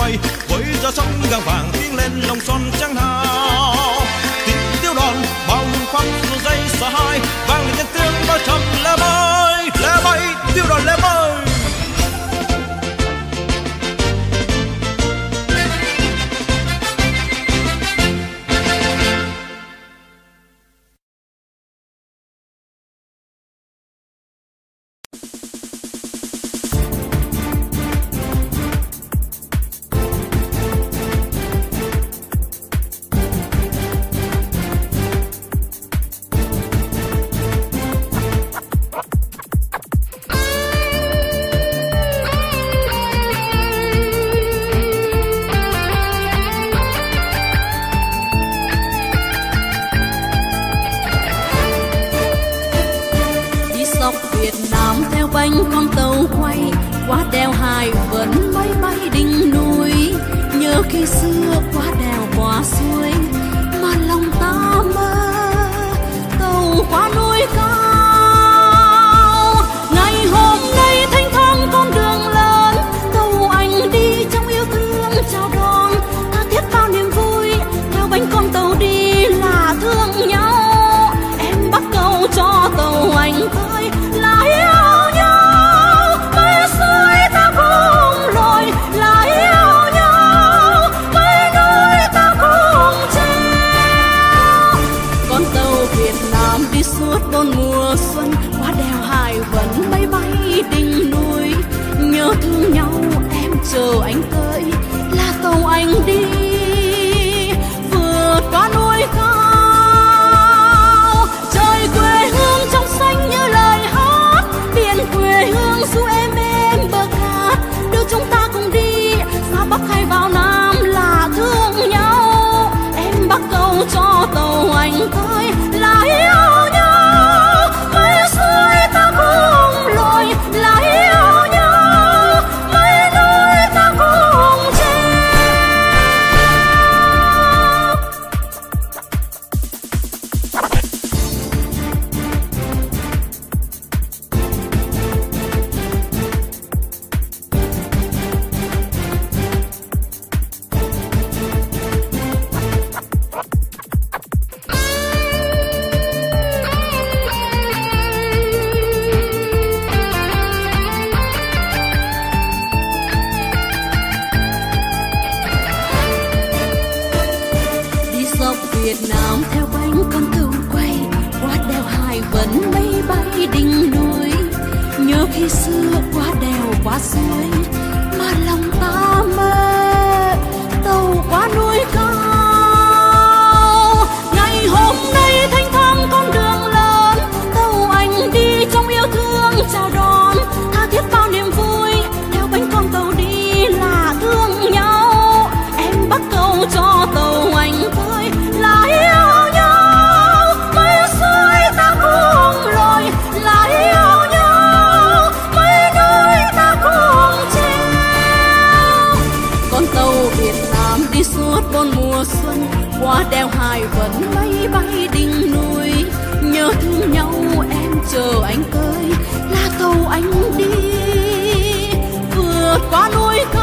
vây với giá sóng găng vàng tiến lên lòng son trắng hào. Tiếng tiêu đòn, bao mừng phong dù dây sợ hai vang lên tiếng bao trầm lẽ bay lẽ bay, tiêu đòn lẽ bay. non mùa xuân qua đèo hải vẫn bay bay tình núi. Nhớ thương nhau, em chờ anh tới, là tàu anh đi. Vừa qua núi cao, trời quê hương trong xanh như lời hát. Biển quê hương du em em bờ cát, đưa chúng ta cùng đi. Ra bắc hay vào nam là thương nhau. Em bắt câu cho tàu anh tới. xuân qua đèo hải vẫn mây bay đỉnh núi. Nhớ thương nhau, em chờ anh tới, là tàu anh đi. Vượt qua núi cao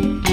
Bye.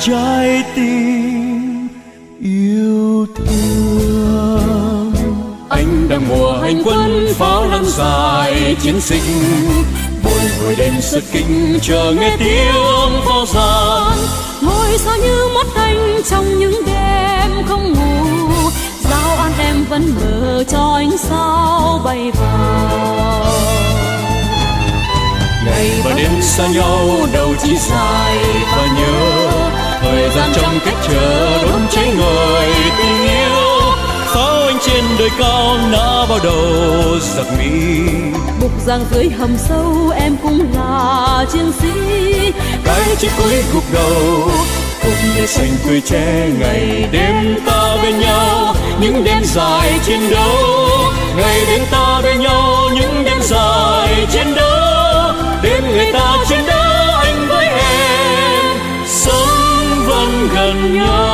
Trái tim yêu thương. Anh đang mùa hành quân pháo lăng dài chiến sinh. Bồi hồi đêm xuất kinh chờ nghe tiếng pháo giàn ngồi sao như mắt anh trong những đêm không ngủ. Giao an em vẫn mở cho ánh sao bay vào? Ngày và đêm xa nhau đâu chỉ dài và nhớ thời gian trong cách chờ đốt cháy người tình yêu. Pháo anh trên đời cao nã vào đầu giặc mỹ. Bục giang dưới hầm sâu em cũng là chiến sĩ. Cái chiếc cuối gục đầu cùng để xanh tươi che ngày đêm ta bên nhau. Những đêm dài chiến đấu ngày đêm ta bên nhau. Những đêm dài chiến đấu đêm người ta chiến vẫn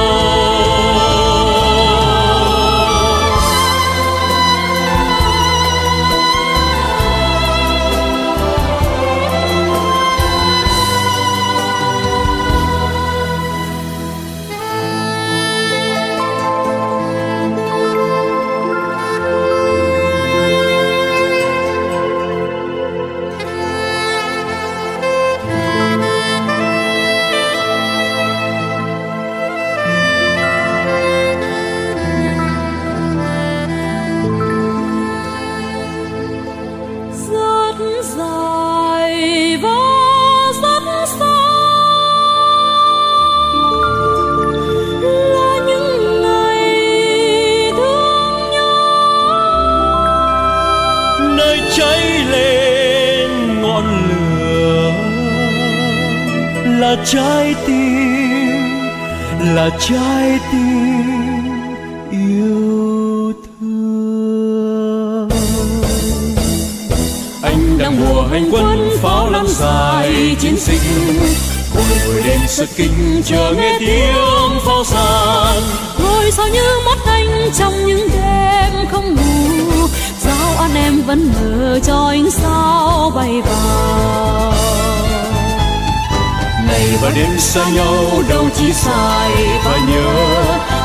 trái tim yêu thương. Anh đang mùa hành quân pháo lăng dài chiến sinh bồi hồi đêm xuất kinh chờ nghe tiếng pháo sàn ngồi sao như mắt anh trong những đêm không ngủ. Giao an em vẫn mở cho ánh sao bay vào và đêm xa nhau đâu chỉ dài và nhớ.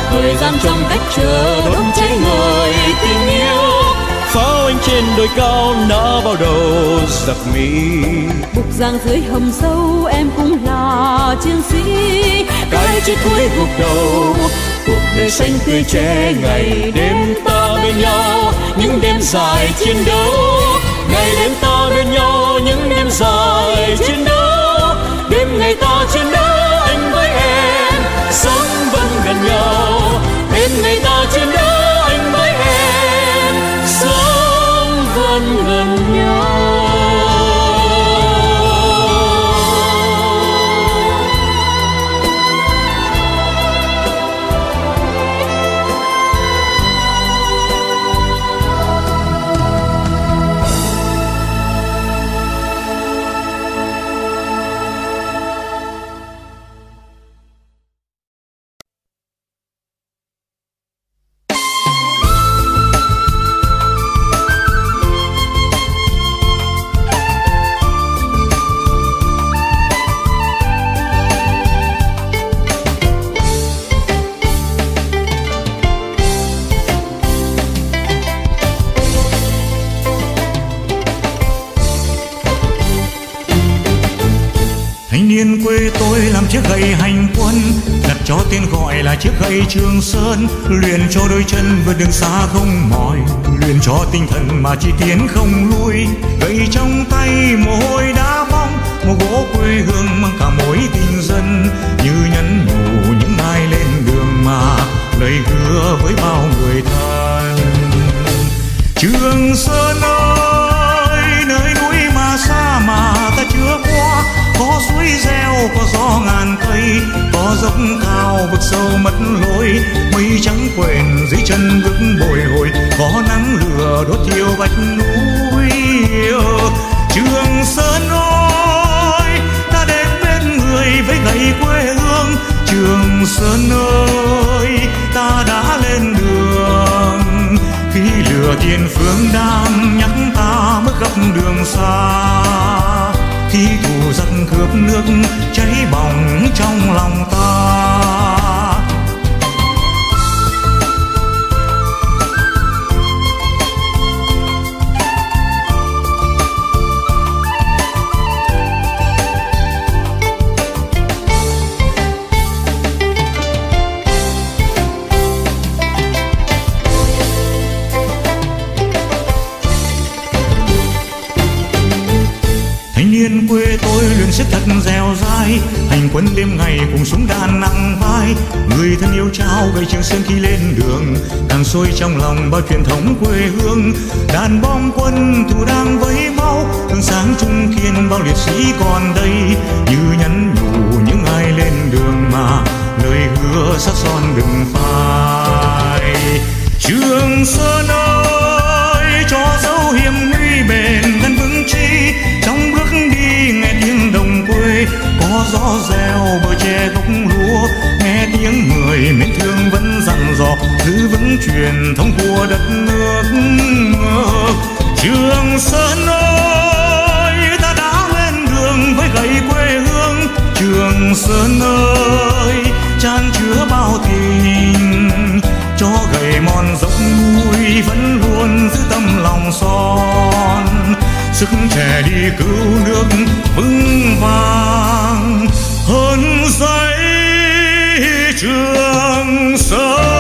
Thời gian trong cách chờ đốt cháy người tình yêu. Pháo anh trên đồi cao nã vào đầu giặc mỹ. Bục giang dưới hầm sâu em cũng là chiến sĩ. Cái chết cuối gục đầu cuộc đời xanh tươi che ngày đêm ta bên nhau. Những đêm dài chiến đấu ngày đêm ta bên nhau những đêm dài chiến đấu ngày ta chiến đấu anh với em. Sống vẫn gần nhau, Đến ngày ta chiến đấu anh với em. Sống vẫn gần nhau. Là trường sơn, luyện cho đôi chân vượt đường xa không mỏi. Luyện cho tinh thần mà chỉ tiến không lui. Gậy trong tay mồ hôi đá bóng một gỗ quê hương mang cả mối tình dân. Như nhắn nhủ những ai lên đường mà lời hứa với bao người thân. Trường sơn ơi! Có suối reo, có gió ngàn cây, có dốc cao vực sâu mất lối. Mây trắng quền dưới chân bước bồi hồi, có nắng lửa đốt thiêu vách núi. Trường sơn ơi ta đến bên người với gậy quê hương. Trường sơn ơi, ta đã lên đường. Khi lửa tiền phương đang nhắc ta, bước gặp đường xa khi thù giặc cướp nước cháy bỏng trong lòng ta. Miền quê tôi luyện sức thật dẻo dai, hành quân đêm ngày cùng súng đạn nặng vai. Người thân yêu trao gậy trường sơn khi lên đường, càng sôi trong lòng bao truyền thống quê hương. Đàn bom quân thủ đang vẫy máu hương sáng trung kiên bao liệt sĩ còn đây. Như nhắn nhủ những ai lên đường mà lời hứa sắc son đừng phai. Trường sơn ơi, cho dấu hiểm gió reo bờ tre đúc lúa. Nghe tiếng người mến thương vẫn dặn dò, giữ vững truyền thống của đất nước. Trường sơn ơi, ta đã lên đường với gậy quê hương. Trường sơn ơi, chan chứa bao tình. Cho gầy mòn dốc núi vẫn luôn giữ tâm lòng son sức trẻ đi cứu nước vững vàng. Hơn dãy trường sơn.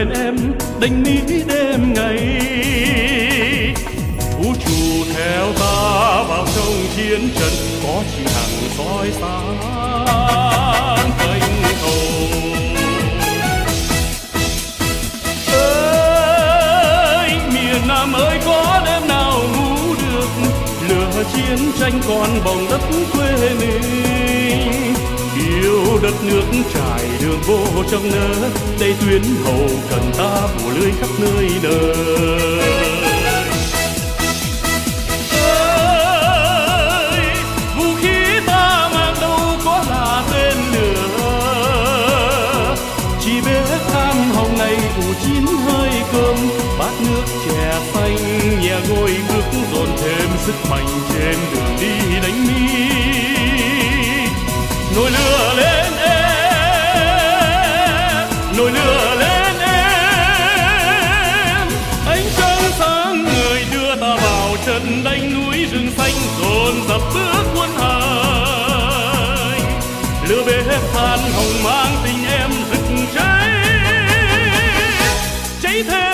Bên em đánh mỹ đêm ngày. Vũ trụ theo ta vào trong chiến trận, có chỉ hàng soi sáng thành hồng ơi, miền nam ơi, có đêm nào ngủ được? Lửa chiến tranh còn bồng đất quê mình yêu đất nước trải đường vô trong nỡ đây tuyến hậu cần ta phủ lưới khắp nơi đời. ơi, vũ khí ta mang đâu có là tên lửa chỉ hồng này chín hơi cơm, bát nước chè xanh nhà ngồi bước dồn thêm sức mạnh trên đường đi đánh mi nồi lửa lên em, nồi lửa lên em. Ánh trăng sáng người đưa ta vào trận đánh núi rừng xanh, dồn dập bước quân hành lửa bếp than hồng mang tình em rực cháy. Cháy thêm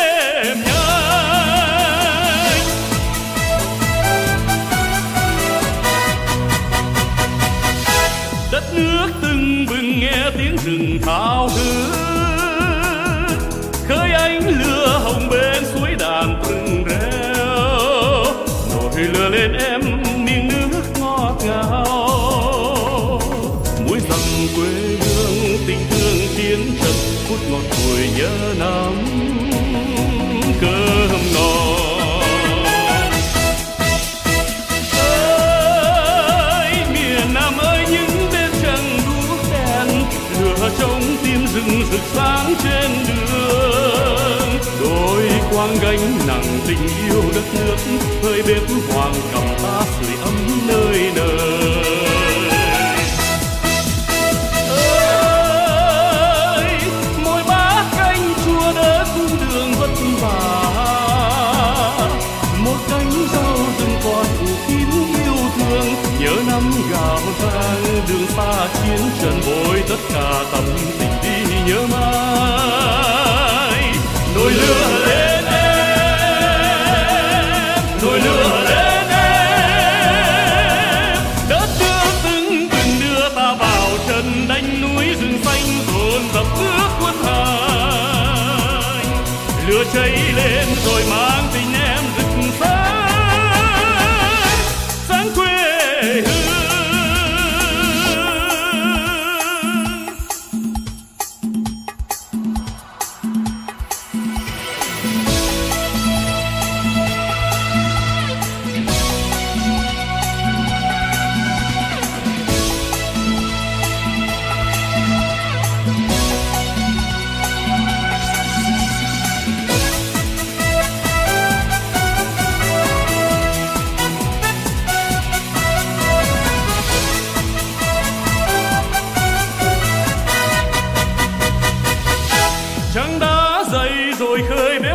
tiếng rừng gánh nặng tình yêu đất nước, hơi bếp hoàng cầm ta sưởi ấm nơi nơi. Ơi mỗi bát canh chua đỡ cung đường vất vả. Một cánh rau rừng còn phủ kín yêu thương, nhớ năm gạo vang đường xa chiến trận vội tất cả tâm lên rồi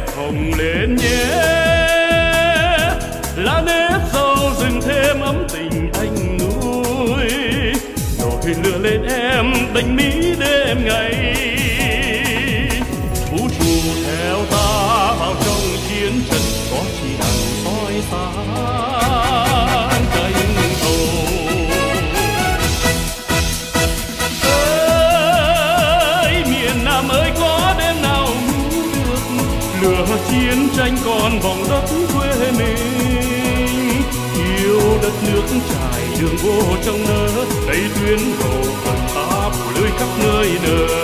khơi hồng lên nhé. Lá nếp dâu rừng thêm ấm tình anh nuôi nổi lửa lên em, đánh mỹ đêm ngày. Đất nước trải đường vô trong nơ đây tuyến hồ phần ta phủ lưới khắp nơi nơi